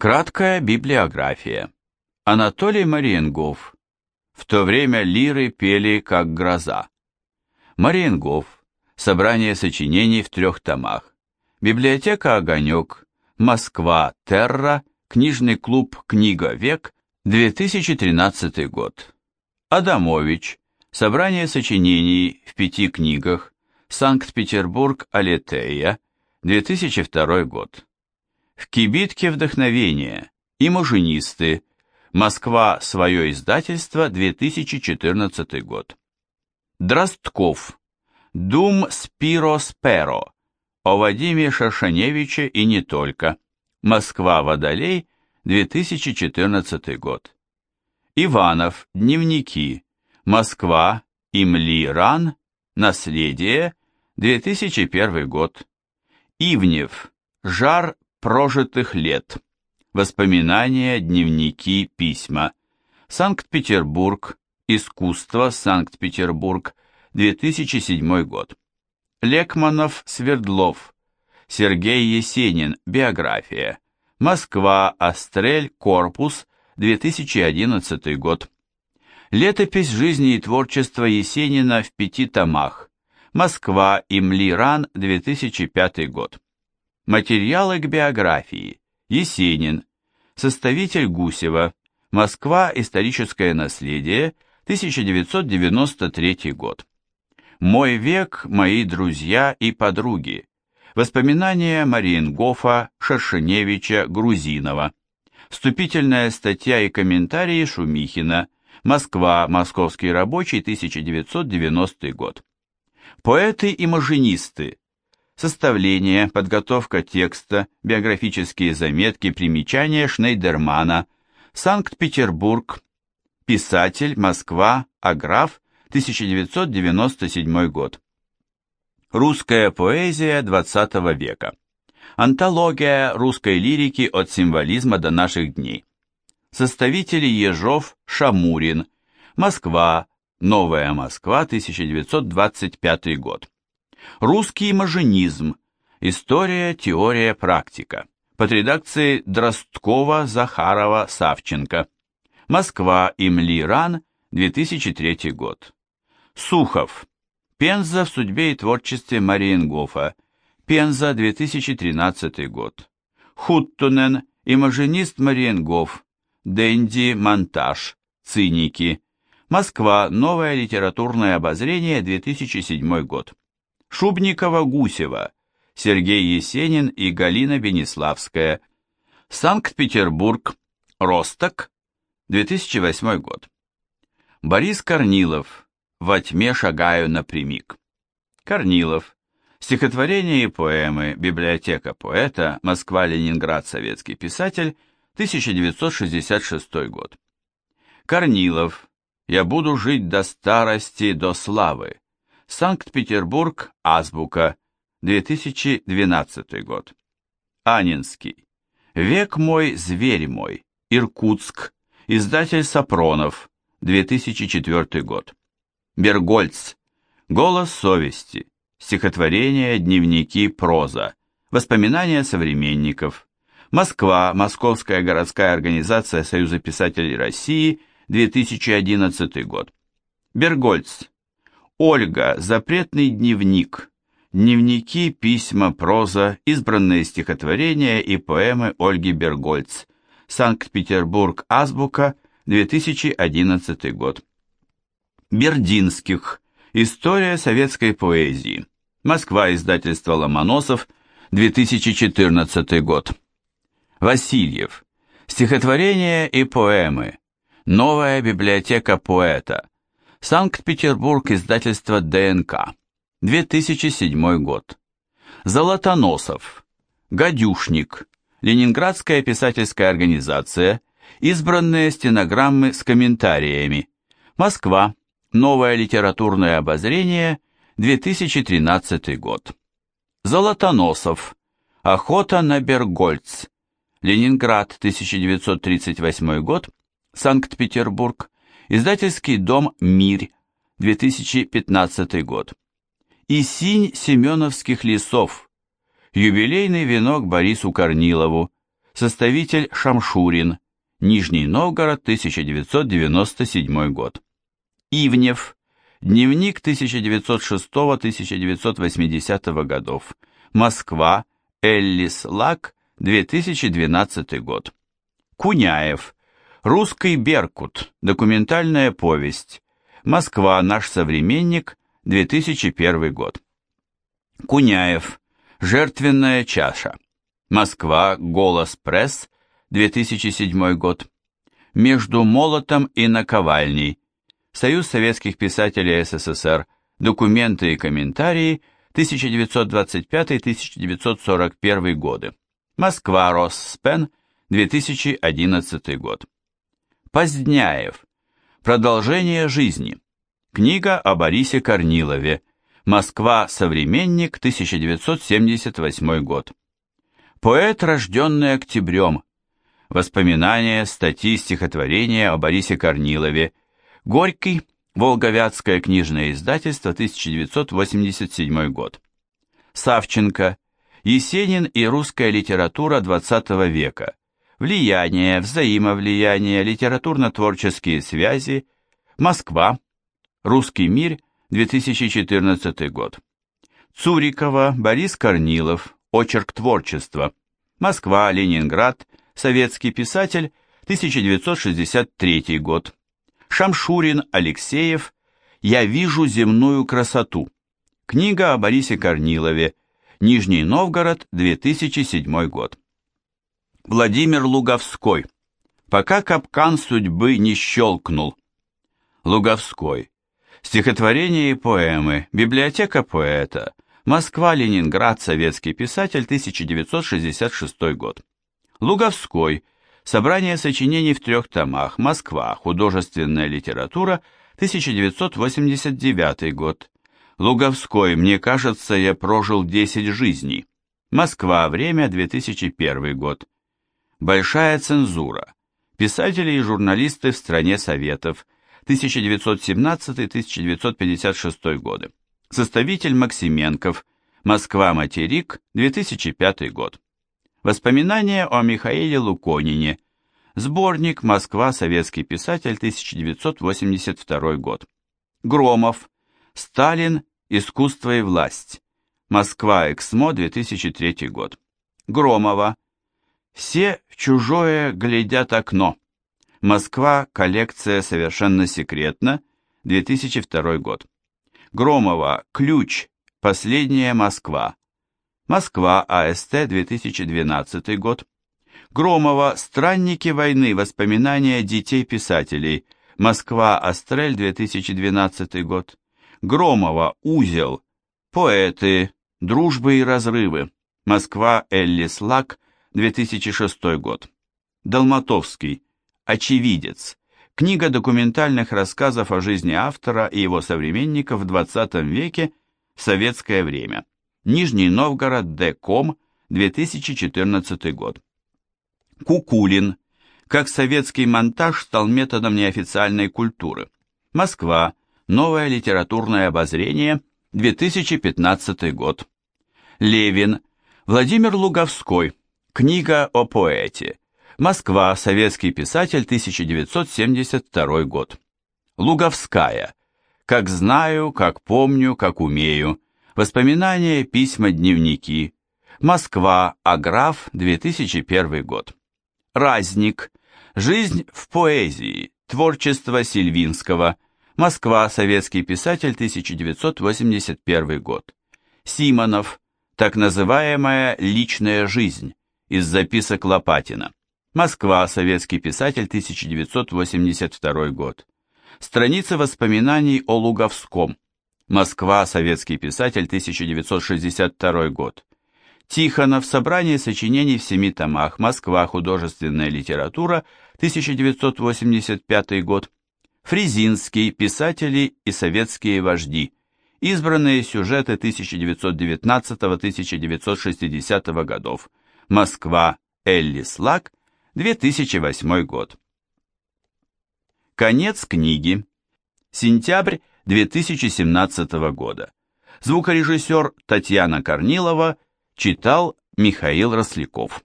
Краткая библиография. Анатолий Мариенгов. В то время лиры пели как гроза. Мариенгов. Собрание сочинений в трех томах. Библиотека «Огонек», Москва, Терра, книжный клуб «Книга век», 2013 год. Адамович. Собрание сочинений в пяти книгах. Санкт-Петербург, Алетея, 2002 год. В кибитке вдохновения. Имажинисты. Москва. Свое издательство. 2014 год. Дростков. Дум Спиро Сперо. О Вадиме Шершеневиче и не только. Москва. Водолей. 2014 год. Иванов. Дневники. Москва. Имли Ран. Наследие. 2001 год. Ивнев. Жар прожитых лет. Воспоминания, дневники, письма. Санкт-Петербург. Искусство. Санкт-Петербург. 2007 год. Лекманов, Свердлов. Сергей Есенин. Биография. Москва. Астрель. Корпус. 2011 год. Летопись жизни и творчества Есенина в пяти томах. Москва. Имлиран. 2005 год. Материалы к биографии. Есенин. Составитель Гусева. Москва. Историческое наследие. 1993 год. Мой век, мои друзья и подруги. Воспоминания Мариенгофа, Шершеневича, Грузинова. Вступительная статья и комментарии Шумихина. Москва. Московский рабочий. 1990 год. Поэты и маженисты составление, подготовка текста, биографические заметки, примечания Шнейдермана, Санкт-Петербург, писатель, Москва, Аграф, 1997 год. Русская поэзия XX века. Антология русской лирики от символизма до наших дней. Составители Ежов, Шамурин, Москва, Новая Москва, 1925 год. Русский маженизм. История, теория, практика. Под редакцией Дросткова, Захарова, Савченко. Москва, Имли-Ран, 2003 год. Сухов. Пенза в судьбе и творчестве Мариенгофа. Пенза, 2013 год. Хуттунен, имажинист Мариенгоф. Дэнди, монтаж. Циники. Москва, новое литературное обозрение, 2007 год. Шубникова-Гусева, Сергей Есенин и Галина Бениславская. Санкт-Петербург, Росток, 2008 год. Борис Корнилов, «Во тьме шагаю напрямик». Корнилов, стихотворения и поэмы, библиотека поэта, Москва-Ленинград, советский писатель, 1966 год. Корнилов, «Я буду жить до старости, до славы», Санкт-Петербург, Азбука, 2012 год. Анинский. Век мой, зверь мой. Иркутск. Издатель Сапронов, 2004 год. Бергольц. Голос совести. Стихотворения, дневники, проза. Воспоминания современников. Москва. Московская городская организация Союза писателей России, 2011 год. Бергольц. Ольга, запретный дневник. Дневники, письма, проза, избранные стихотворения и поэмы Ольги Бергольц. Санкт-Петербург, Азбука, 2011 год. Бердинских. История советской поэзии. Москва, издательство Ломоносов, 2014 год. Васильев. Стихотворения и поэмы. Новая библиотека поэта. Санкт-Петербург, издательство ДНК. 2007 год. Золотоносов. Гадюшник. Ленинградская писательская организация. Избранные стенограммы с комментариями. Москва. Новое литературное обозрение. 2013 год. Золотоносов. Охота на Бергольц. Ленинград, 1938 год. Санкт-Петербург. Издательский дом «Мирь», 2015 год. И синь семеновских лесов. Юбилейный венок Борису Корнилову. Составитель Шамшурин. Нижний Новгород, 1997 год. Ивнев. Дневник 1906-1980 годов. Москва. Эллис Лак, 2012 год. Куняев. Русский Беркут. Документальная повесть. Москва. Наш современник. 2001 год. Куняев. Жертвенная чаша. Москва. Голос пресс. 2007 год. Между молотом и наковальней. Союз советских писателей СССР. Документы и комментарии. 1925-1941 годы. Москва. Росспен. 2011 год. Поздняев. Продолжение жизни. Книга о Борисе Корнилове. Москва. Современник. 1978 год. Поэт, рожденный октябрем. Воспоминания, статьи, стихотворения о Борисе Корнилове. Горький. Волговятское книжное издательство. 1987 год. Савченко. Есенин и русская литература XX века. Влияние, взаимовлияние, литературно-творческие связи. Москва. Русский мир, 2014 год. Цурикова, Борис Корнилов, Очерк творчества. Москва, Ленинград, советский писатель, 1963 год. Шамшурин, Алексеев, «Я вижу земную красоту». Книга о Борисе Корнилове, Нижний Новгород, 2007 год. Владимир Луговской. Пока капкан судьбы не щелкнул. Луговской. Стихотворения и поэмы. Библиотека поэта. Москва, Ленинград, советский писатель, 1966 год. Луговской. Собрание сочинений в трех томах. Москва. Художественная литература, 1989 год. Луговской. Мне кажется, я прожил 10 жизней. Москва. Время, 2001 год. Большая цензура. Писатели и журналисты в стране Советов, 1917-1956 годы. Составитель Максименков. Москва-материк, 2005 год. Воспоминания о Михаиле Луконине. Сборник «Москва. Советский писатель. 1982 год». Громов. Сталин. Искусство и власть. Москва. Эксмо. 2003 год. Громова. Все в чужое глядят окно. Москва. Коллекция совершенно секретно. 2002 год. Громова. Ключ. Последняя Москва. Москва. АСТ. 2012 год. Громова. Странники войны. Воспоминания детей-писателей. Москва. Астрель. 2012 год. Громова. Узел. Поэты. Дружбы и разрывы. Москва. Эллис Лак. 2006 год. Долматовский. Очевидец. Книга документальных рассказов о жизни автора и его современников в 20 веке советское время. Нижний Новгород, Д.Ком, 2014 год. Кукулин. Как советский монтаж стал методом неофициальной культуры. Москва. Новое литературное обозрение, 2015 год. Левин. Владимир Луговской. Книга о поэте. Москва. Советский писатель, 1972 год. Луговская. Как знаю, как помню, как умею. Воспоминания, письма, дневники. Москва. Аграф, 2001 год. Разник. Жизнь в поэзии. Творчество Сильвинского. Москва. Советский писатель, 1981 год. Симонов. Так называемая личная жизнь. Из записок Лопатина. Москва, советский писатель, 1982 год. Страница воспоминаний о Луговском. Москва, советский писатель, 1962 год. Тихонов, собрание сочинений в семи томах, Москва, художественная литература, 1985 год. Фрезинский, писатели и советские вожди. Избранные сюжеты 1919-1960 годов. Москва, Эллис Лак, 2008 год. Конец книги. Сентябрь 2017 года. Звукорежиссер Татьяна Корнилова читал Михаил Росляков.